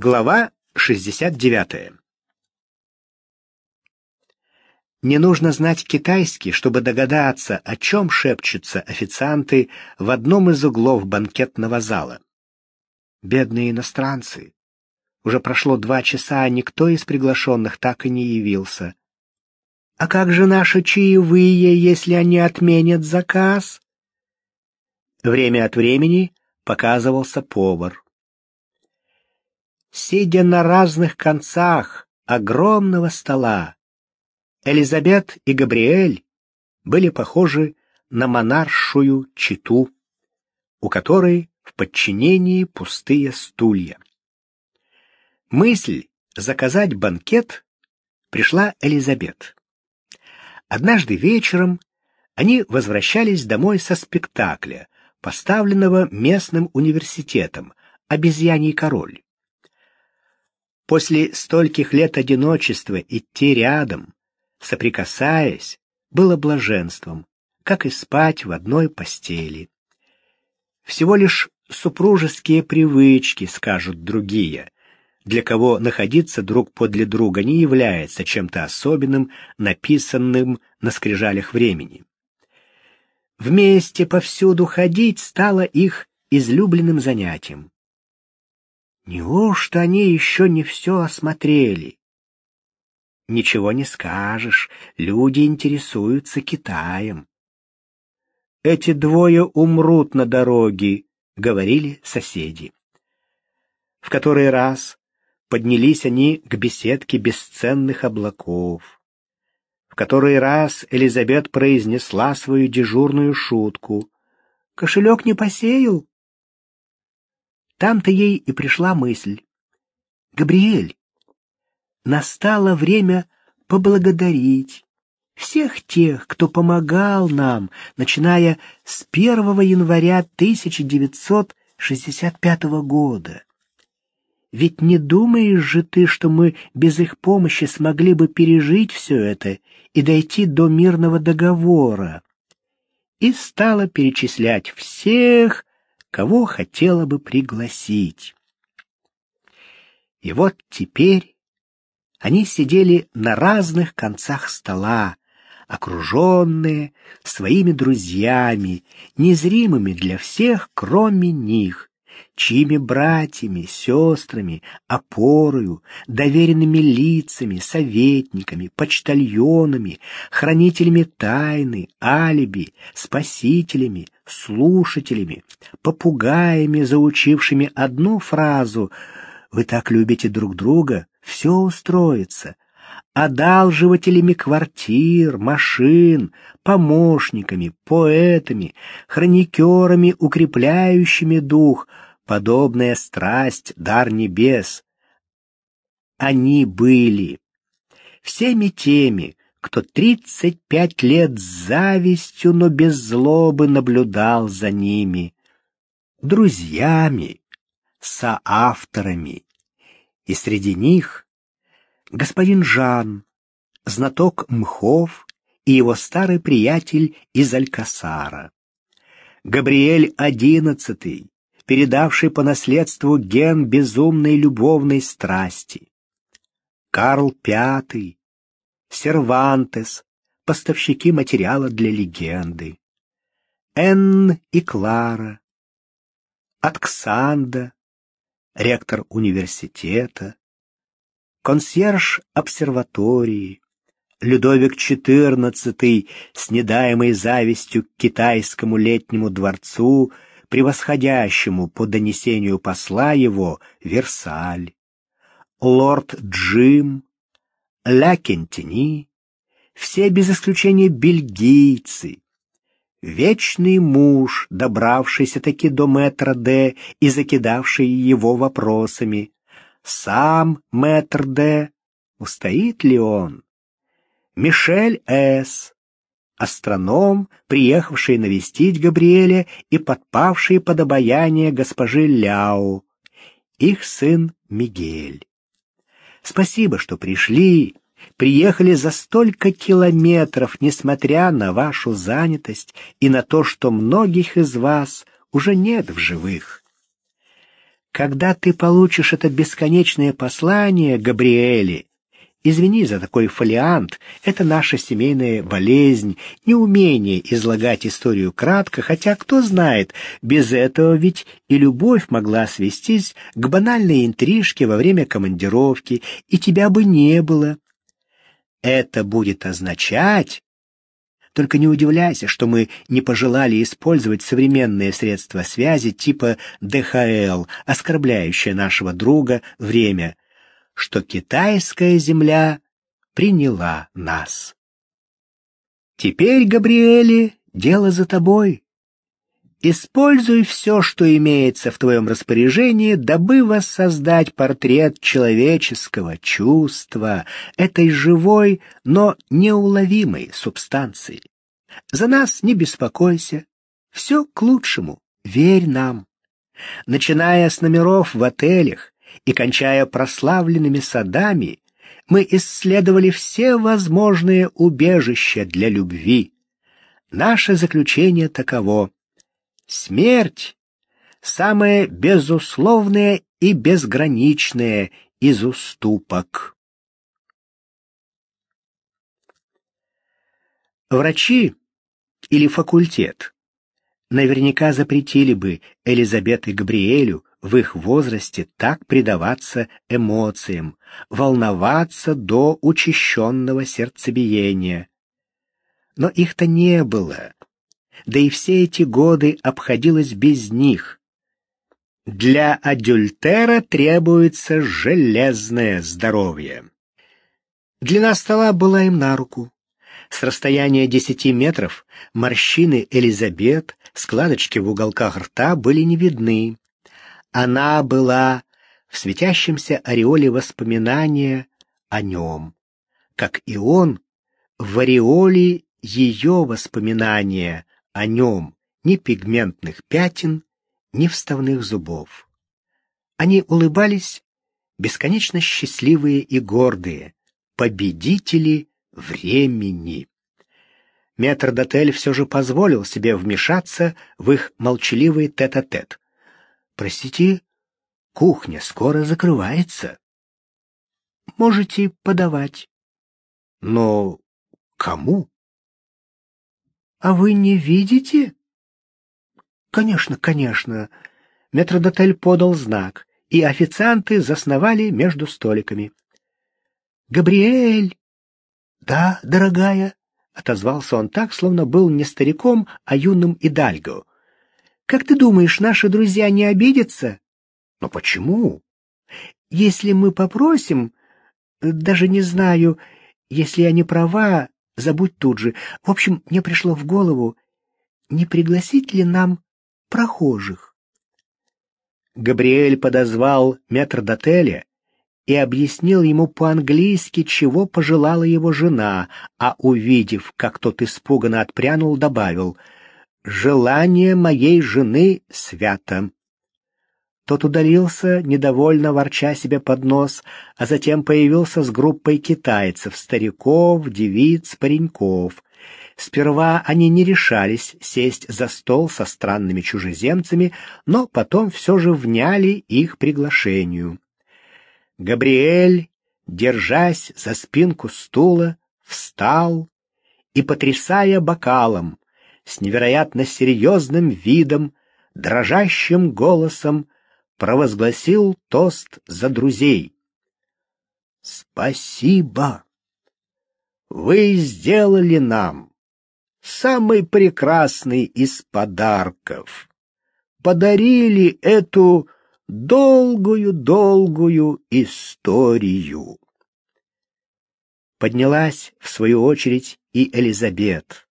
Глава 69. Не нужно знать китайский, чтобы догадаться, о чем шепчутся официанты в одном из углов банкетного зала. Бедные иностранцы. Уже прошло два часа, а никто из приглашенных так и не явился. А как же наши чаевые, если они отменят заказ? Время от времени показывался повар. Сидя на разных концах огромного стола, Элизабет и Габриэль были похожи на монаршую читу, у которой в подчинении пустые стулья. Мысль заказать банкет пришла Элизабет. Однажды вечером они возвращались домой со спектакля, поставленного местным университетом «Обезьяний король». После стольких лет одиночества идти рядом, соприкасаясь, было блаженством, как и спать в одной постели. Всего лишь супружеские привычки, скажут другие, для кого находиться друг подле друга не является чем-то особенным, написанным на скрижалях времени. Вместе повсюду ходить стало их излюбленным занятием. Неужто они еще не все осмотрели? Ничего не скажешь, люди интересуются Китаем. Эти двое умрут на дороге, говорили соседи. В который раз поднялись они к беседке бесценных облаков. В который раз Элизабет произнесла свою дежурную шутку. «Кошелек не посеял?» Там-то ей и пришла мысль. «Габриэль, настало время поблагодарить всех тех, кто помогал нам, начиная с 1 января 1965 года. Ведь не думаешь же ты, что мы без их помощи смогли бы пережить все это и дойти до мирного договора? И стала перечислять всех, кого хотела бы пригласить. И вот теперь они сидели на разных концах стола, окруженные своими друзьями, незримыми для всех, кроме них, чьими братьями, сестрами, опорою, доверенными лицами, советниками, почтальонами, хранителями тайны, алиби, спасителями, слушателями, попугаями, заучившими одну фразу. «Вы так любите друг друга, все устроится», одалживателями квартир, машин, помощниками, поэтами, хроникерами, укрепляющими дух, подобная страсть, дар небес. Они были всеми теми, кто тридцать пять лет с завистью, но без злобы наблюдал за ними, друзьями, соавторами, и среди них господин Жан, знаток мхов и его старый приятель из Алькасара, Габриэль одиннадцатый, передавший по наследству ген безумной любовной страсти, Карл пятый, Сервантес, поставщики материала для легенды, Энн и Клара, Атксанда, ректор университета, консьерж обсерватории, Людовик XIV с недаемой завистью к китайскому летнему дворцу, превосходящему по донесению посла его Версаль, лорд Джим, Ля Кентини, все без исключения бельгийцы, вечный муж, добравшийся таки до мэтра Д и закидавший его вопросами. Сам мэтр Д, устоит ли он? Мишель С., астроном, приехавший навестить Габриэля и подпавший под обаяние госпожи Ляо, их сын Мигель. Спасибо, что пришли, приехали за столько километров, несмотря на вашу занятость и на то, что многих из вас уже нет в живых. Когда ты получишь это бесконечное послание, Габриэли, извини за такой фолиант, это наша семейная болезнь, неумение излагать историю кратко, хотя, кто знает, без этого ведь и любовь могла свестись к банальной интрижке во время командировки, и тебя бы не было. Это будет означать, только не удивляйся, что мы не пожелали использовать современные средства связи типа ДХЛ, оскорбляющее нашего друга время, что китайская земля приняла нас. Теперь, Габриэле, дело за тобой. Используй все, что имеется в твоем распоряжении, дабы воссоздать портрет человеческого чувства, этой живой, но неуловимой субстанции. За нас не беспокойся, все к лучшему, верь нам. Начиная с номеров в отелях и кончая прославленными садами, мы исследовали все возможные убежища для любви. Наше заключение таково. Смерть — самое безусловное и безграничное из уступок. Врачи или факультет наверняка запретили бы Элизабет и Габриэлю в их возрасте так предаваться эмоциям, волноваться до учащенного сердцебиения. Но их-то не было да и все эти годы обходилось без них. Для адюльтера требуется железное здоровье. Длина стола была им на руку. С расстояния десяти метров морщины Элизабет, складочки в уголках рта были не видны. Она была в светящемся ореоле воспоминания о нем, как и он в ореоле ее воспоминания о нем ни пигментных пятен, ни вставных зубов. Они улыбались, бесконечно счастливые и гордые, победители времени. Метрдотель все же позволил себе вмешаться в их молчаливый тет-а-тет. -тет. «Простите, кухня скоро закрывается. Можете подавать». «Но кому?» А вы не видите? Конечно, конечно. Метродотель подал знак, и официанты засновали между столиками. Габриэль! Да, дорогая, отозвался он так, словно был не стариком, а юным идальго. Как ты думаешь, наши друзья не обидятся? Но почему? Если мы попросим, даже не знаю, если я не права, забудь тут же. В общем, мне пришло в голову, не пригласить ли нам прохожих? Габриэль подозвал метрдотеля и объяснил ему по-английски, чего пожелала его жена, а увидев, как тот испуганно отпрянул, добавил «Желание моей жены свято». Тот удалился, недовольно ворча себе под нос, а затем появился с группой китайцев, стариков, девиц, пареньков. Сперва они не решались сесть за стол со странными чужеземцами, но потом все же вняли их приглашению. Габриэль, держась за спинку стула, встал и, потрясая бокалом, с невероятно серьезным видом, дрожащим голосом, провозгласил тост за друзей. Спасибо! Вы сделали нам самый прекрасный из подарков. Подарили эту долгую-долгую историю. Поднялась, в свою очередь, и Элизабет.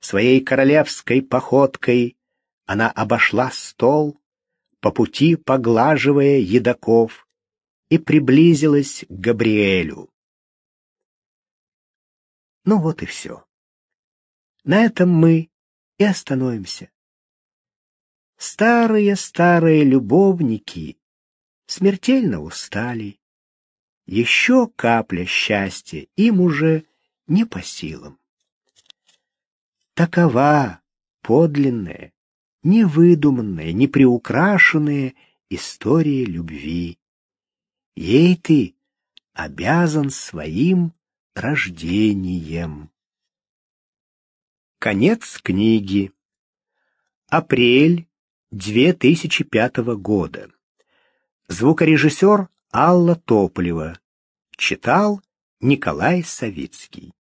Своей королевской походкой она обошла стол, по пути поглаживая едоков, и приблизилась к Габриэлю. Ну вот и все. На этом мы и остановимся. Старые-старые любовники смертельно устали. Еще капля счастья им уже не по силам. Такова подлинная, невыдуманная, неприукрашенная истории любви. Ей ты обязан своим рождением. Конец книги. Апрель 2005 года. Звукорежиссер Алла Тополева. Читал Николай Савицкий.